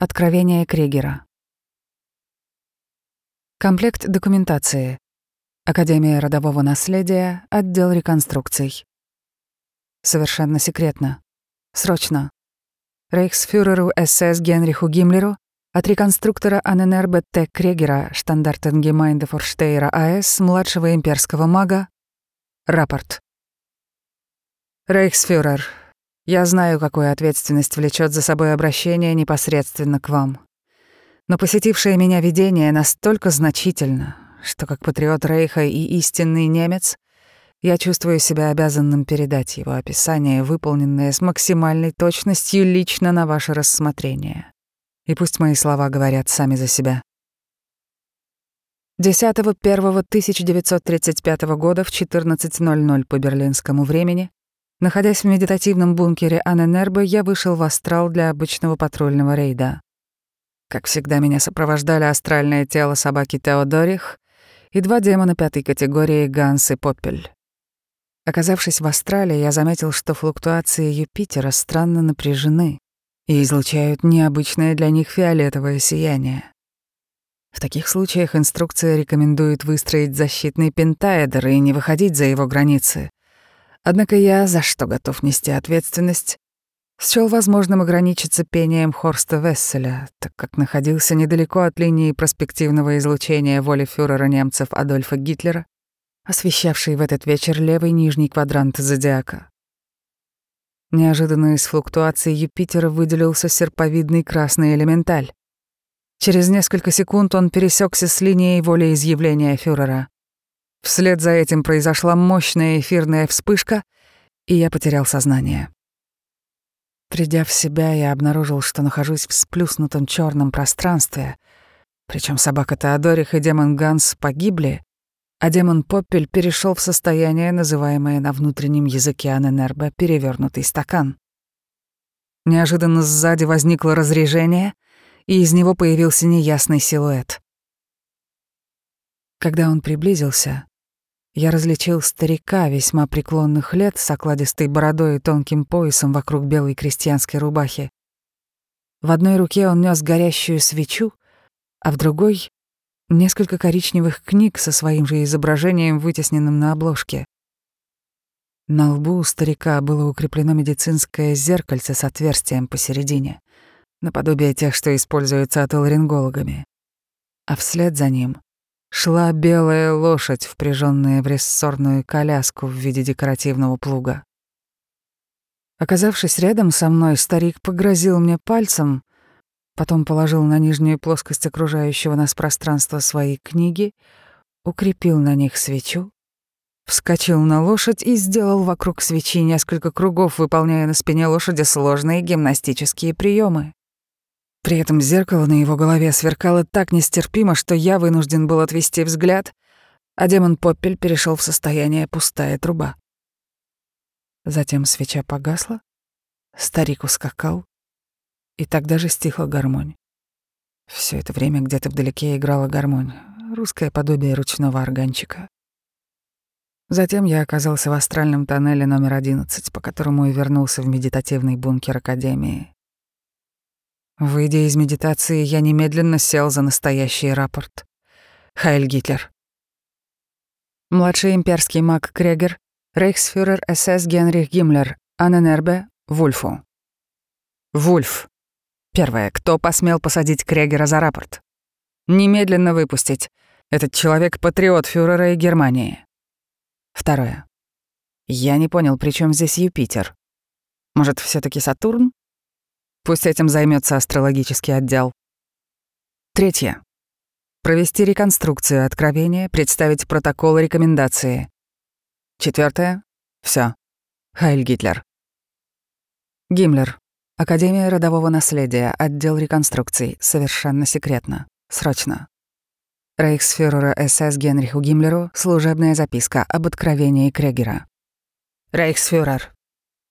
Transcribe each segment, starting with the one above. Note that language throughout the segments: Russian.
Откровение Крегера. Комплект документации. Академия родового наследия, отдел реконструкций. Совершенно секретно. Срочно. Рейхсфюреру СС Генриху Гиммлеру от реконструктора АННРБ Т. Крегера, Штандартенгемайнде Форштейра АС, младшего имперского мага. Рапорт. Рейхсфюрер, я знаю, какую ответственность влечет за собой обращение непосредственно к вам. Но посетившее меня видение настолько значительно, что как патриот Рейха и истинный немец я чувствую себя обязанным передать его описание, выполненное с максимальной точностью лично на ваше рассмотрение. И пусть мои слова говорят сами за себя. 10.01.1935 года в 14.00 по берлинскому времени, находясь в медитативном бункере Аненербе, я вышел в астрал для обычного патрульного рейда. Как всегда, меня сопровождали астральное тело собаки Теодорих и два демона пятой категории Ганс и Поппель. Оказавшись в астрале, я заметил, что флуктуации Юпитера странно напряжены и излучают необычное для них фиолетовое сияние. В таких случаях инструкция рекомендует выстроить защитный пентаэдр и не выходить за его границы. Однако я, за что готов нести ответственность, счёл возможным ограничиться пением Хорста Весселя, так как находился недалеко от линии проспективного излучения воли фюрера немцев Адольфа Гитлера, освещавшей в этот вечер левый нижний квадрант зодиака. Неожиданно из флуктуации Юпитера выделился серповидный красный элементаль. Через несколько секунд он пересекся с линией волеизъявления фюрера. Вслед за этим произошла мощная эфирная вспышка, и я потерял сознание. Придя в себя, я обнаружил, что нахожусь в сплюснутом черном пространстве, причем собака Теодорих и демон Ганс погибли, а демон Поппель перешел в состояние, называемое на внутреннем языке Аненербе перевернутый стакан. Неожиданно сзади возникло разрежение, и из него появился неясный силуэт. Когда он приблизился, я различил старика весьма преклонных лет с окладистой бородой и тонким поясом вокруг белой крестьянской рубахи. В одной руке он нес горящую свечу, а в другой несколько коричневых книг со своим же изображением, вытесненным на обложке. На лбу у старика было укреплено медицинское зеркальце с отверстием посередине, наподобие тех, что используются отоларингологами. А вслед за ним шла белая лошадь, впряженная в рессорную коляску в виде декоративного плуга. Оказавшись рядом со мной, старик погрозил мне пальцем, Потом положил на нижнюю плоскость окружающего нас пространства свои книги, укрепил на них свечу, вскочил на лошадь и сделал вокруг свечи несколько кругов, выполняя на спине лошади сложные гимнастические приемы. При этом зеркало на его голове сверкало так нестерпимо, что я вынужден был отвести взгляд, а демон Поппель перешел в состояние пустая труба. Затем свеча погасла, старик ускакал, и тогда же стихла гармонь. Все это время где-то вдалеке играла гармонь, русское подобие ручного органчика. Затем я оказался в астральном тоннеле номер 11, по которому и вернулся в медитативный бункер Академии. Выйдя из медитации, я немедленно сел за настоящий рапорт. Хайль Гитлер. Младший имперский маг Крегер, рейхсфюрер СС Генрих Гиммлер, Анненербе, Вульфу. Вульф. Первое. Кто посмел посадить Крегера за рапорт? Немедленно выпустить. Этот человек — патриот фюрера и Германии. Второе. Я не понял, при чем здесь Юпитер? Может, все таки Сатурн? Пусть этим займется астрологический отдел. Третье. Провести реконструкцию откровения, представить протокол рекомендации. Четвертое. Все. Хайль Гитлер. Гиммлер. Академия родового наследия, отдел реконструкций, совершенно секретно. Срочно. Рейхсфюрера СС Генриху Гиммлеру служебная записка об откровении Крегера. Рейхсфюрер.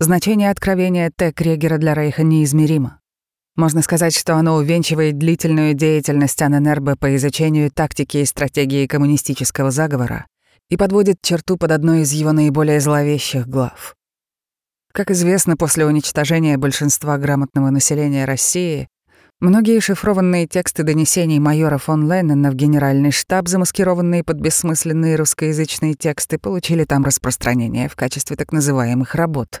Значение откровения Т. Крегера для Рейха неизмеримо. Можно сказать, что оно увенчивает длительную деятельность АННРБ по изучению тактики и стратегии коммунистического заговора и подводит черту под одной из его наиболее зловещих глав. Как известно, после уничтожения большинства грамотного населения России Многие шифрованные тексты донесений майора фон Леннена в генеральный штаб, замаскированные под бессмысленные русскоязычные тексты, получили там распространение в качестве так называемых работ.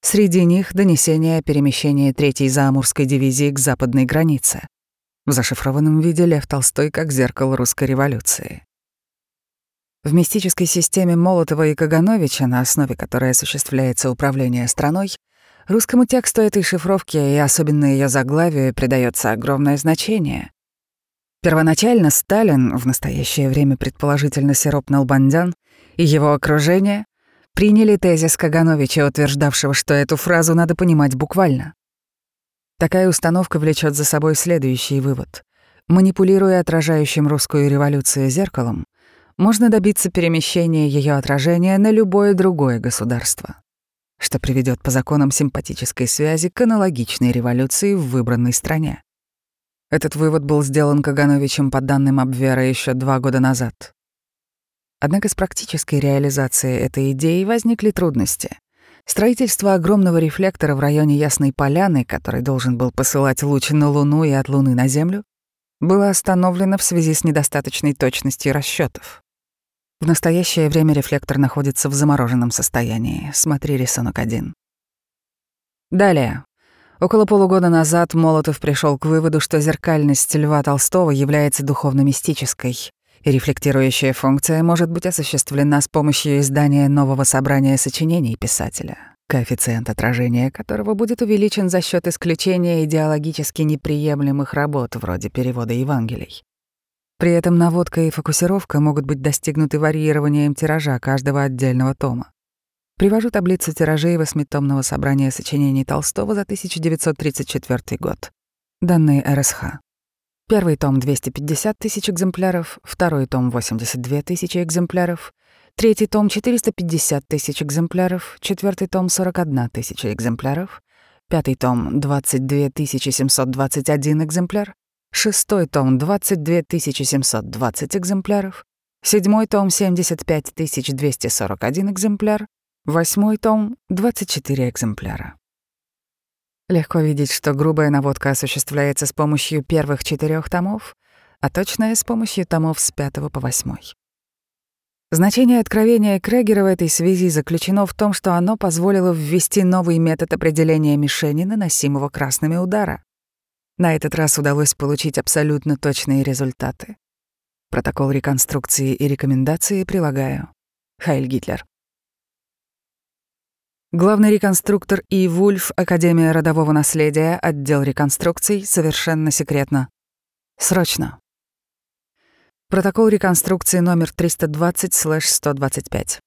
Среди них донесение о перемещении Третьей Заамурской дивизии к западной границе. В зашифрованном виде Лев Толстой как зеркало русской революции. В мистической системе Молотова и Кагановича, на основе которой осуществляется управление страной, Русскому тексту этой шифровки и особенно ее заглавию придается огромное значение. Первоначально Сталин, в настоящее время предположительно Сироп Налбандян, и его окружение приняли тезис Кагановича, утверждавшего, что эту фразу надо понимать буквально. Такая установка влечет за собой следующий вывод. Манипулируя отражающим русскую революцию зеркалом, можно добиться перемещения ее отражения на любое другое государство что приведет по законам симпатической связи к аналогичной революции в выбранной стране. Этот вывод был сделан Кагановичем по данным Абвера еще два года назад. Однако с практической реализацией этой идеи возникли трудности. Строительство огромного рефлектора в районе Ясной Поляны, который должен был посылать луч на Луну и от Луны на Землю, было остановлено в связи с недостаточной точностью расчетов. В настоящее время рефлектор находится в замороженном состоянии. Смотри рисунок 1. Далее. Около полугода назад Молотов пришел к выводу, что зеркальность Льва Толстого является духовно-мистической, рефлектирующая функция может быть осуществлена с помощью издания нового собрания сочинений писателя, коэффициент отражения которого будет увеличен за счет исключения идеологически неприемлемых работ вроде перевода Евангелий. При этом наводка и фокусировка могут быть достигнуты варьированием тиража каждого отдельного тома. Привожу таблицу тиражей восьмитомного собрания сочинений Толстого за 1934 год. Данные РСХ. Первый том — 250 тысяч экземпляров, второй том — 82 тысячи экземпляров, третий том — 450 тысяч экземпляров, четвертый том — 41 тысяча экземпляров, пятый том — 22 721 экземпляр, Шестой том — 22 720 экземпляров. Седьмой том — 75 241 экземпляр. Восьмой том — 24 экземпляра. Легко видеть, что грубая наводка осуществляется с помощью первых четырех томов, а точная — с помощью томов с пятого по восьмой. Значение откровения Крегера в этой связи заключено в том, что оно позволило ввести новый метод определения мишени, наносимого красными удара. На этот раз удалось получить абсолютно точные результаты. Протокол реконструкции и рекомендации прилагаю. Хайль Гитлер. Главный реконструктор И. Вульф, Академия родового наследия, отдел реконструкций, совершенно секретно. Срочно. Протокол реконструкции номер 320-125.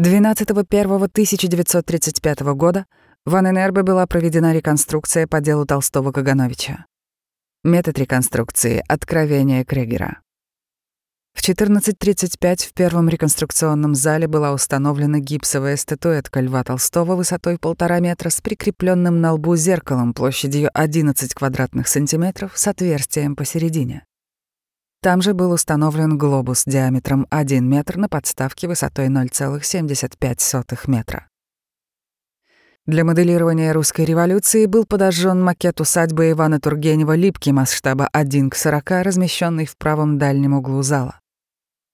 12.01.1935 года в Аненербе была проведена реконструкция по делу Толстого-Кагановича. Метод реконструкции — откровение Крегера. В 14.35 в первом реконструкционном зале была установлена гипсовая статуэтка Льва Толстого высотой полтора метра с прикрепленным на лбу зеркалом площадью 11 квадратных сантиметров с отверстием посередине. Там же был установлен глобус диаметром 1 метр на подставке высотой 0,75 метра. Для моделирования русской революции был подожжен макет усадьбы Ивана Тургенева Липки масштаба 1 к 40, размещенный в правом дальнем углу зала.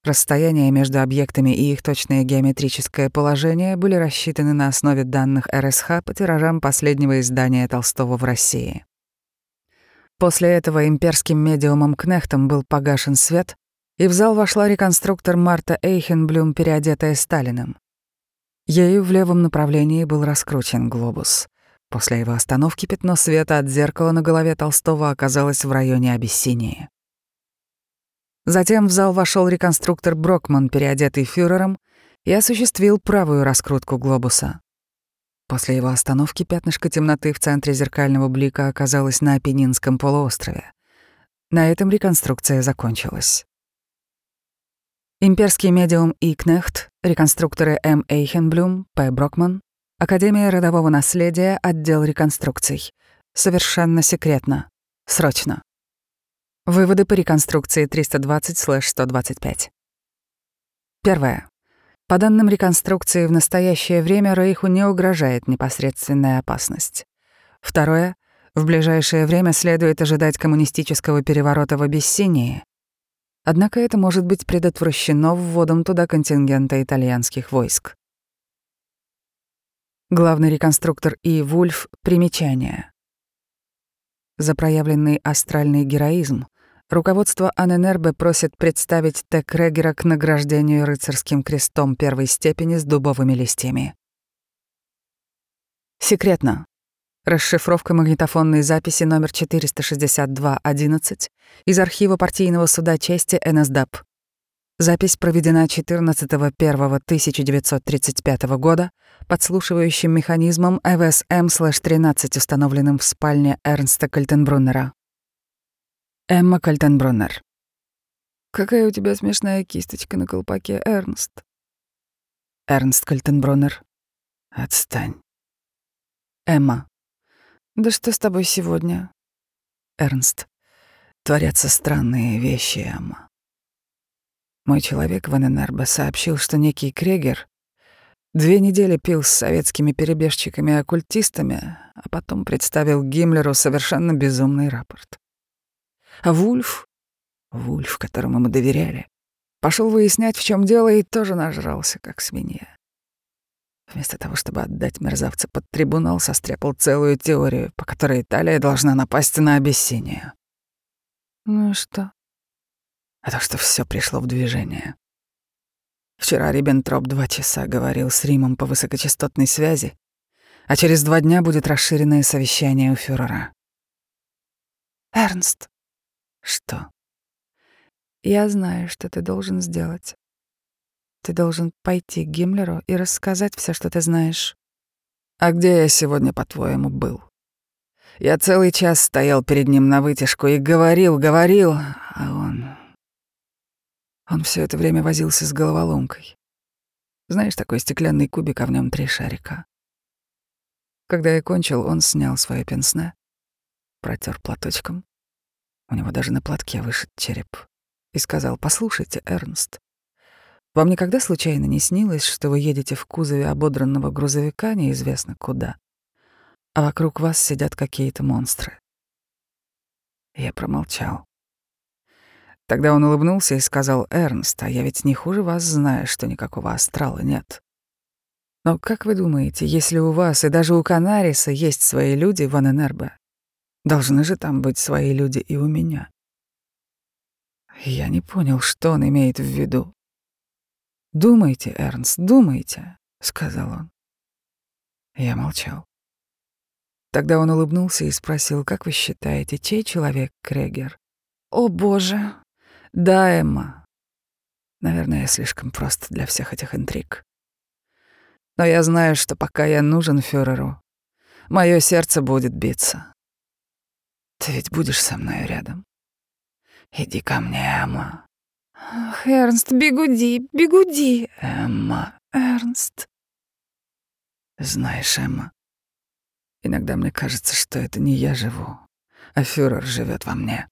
Расстояния между объектами и их точное геометрическое положение были рассчитаны на основе данных РСХ по тиражам последнего издания Толстого в России. После этого имперским медиумом Кнехтом был погашен свет, и в зал вошла реконструктор Марта Эйхенблюм, переодетая Сталиным. Ею в левом направлении был раскручен глобус. После его остановки пятно света от зеркала на голове Толстого оказалось в районе Абиссинии. Затем в зал вошел реконструктор Брокман, переодетый фюрером, и осуществил правую раскрутку глобуса. После его остановки пятнышко темноты в центре зеркального блика оказалось на Апеннинском полуострове. На этом реконструкция закончилась. Имперский медиум И. Кнехт, реконструкторы М. Эйхенблюм, П. Брокман, Академия родового наследия, отдел реконструкций. Совершенно секретно. Срочно. Выводы по реконструкции 320-125. Первое. По данным реконструкции, в настоящее время Рейху не угрожает непосредственная опасность. Второе. В ближайшее время следует ожидать коммунистического переворота в Абиссинии. Однако это может быть предотвращено вводом туда контингента итальянских войск. Главный реконструктор И. Вульф. Примечание. За проявленный астральный героизм руководство Аненербе просит представить Т. Крегера к награждению рыцарским крестом первой степени с дубовыми листьями. Секретно. Расшифровка магнитофонной записи номер 462.11 из архива партийного суда чести НСДАП. Запись проведена 14.01.1935 года подслушивающим механизмом ЭВСМ-13, установленным в спальне Эрнста Кальтенбруннера. Эмма Кальтенбруннер. «Какая у тебя смешная кисточка на колпаке, Эрнст?» Эрнст Кальтенбруннер. «Отстань». Эмма. «Да что с тобой сегодня?» Эрнст. «Творятся странные вещи, Эмма. Мой человек в ННРБ сообщил, что некий Крегер две недели пил с советскими перебежчиками-оккультистами, а потом представил Гиммлеру совершенно безумный рапорт. А Вульф, Вульф, которому мы доверяли, пошел выяснять, в чем дело, и тоже нажрался, как свинья. Вместо того, чтобы отдать мерзавца под трибунал, состряпал целую теорию, по которой Италия должна напасть на Абиссинию. Ну что? А то, что все пришло в движение. Вчера Риббентроп два часа говорил с Римом по высокочастотной связи, а через два дня будет расширенное совещание у фюрера. «Эрнст». «Что?» «Я знаю, что ты должен сделать. Ты должен пойти к Гиммлеру и рассказать все, что ты знаешь. А где я сегодня, по-твоему, был? Я целый час стоял перед ним на вытяжку и говорил, говорил, а он... Он все это время возился с головоломкой. Знаешь, такой стеклянный кубик, а в нем три шарика. Когда я кончил, он снял свое пенсне, протер платочком. У него даже на платке вышит череп. И сказал, «Послушайте, Эрнст, вам никогда случайно не снилось, что вы едете в кузове ободранного грузовика неизвестно куда, а вокруг вас сидят какие-то монстры? Я промолчал. Тогда он улыбнулся и сказал, «Эрнст, а я ведь не хуже вас знаю, что никакого астрала нет. Но как вы думаете, если у вас и даже у Канариса есть свои люди в Аненербе, должны же там быть свои люди и у меня?» Я не понял, что он имеет в виду. «Думайте, Эрнст, думайте», — сказал он. Я молчал. Тогда он улыбнулся и спросил, «Как вы считаете, чей человек Крегер?» «О, боже!» «Да, Эмма. Наверное, я слишком прост для всех этих интриг. Но я знаю, что пока я нужен фюреру, мое сердце будет биться. Ты ведь будешь со мной рядом? Иди ко мне, Эмма. Ах, Эрнст, бегуди, бегуди. Эмма. Эрнст. Знаешь, Эмма, иногда мне кажется, что это не я живу, а фюрер живет во мне.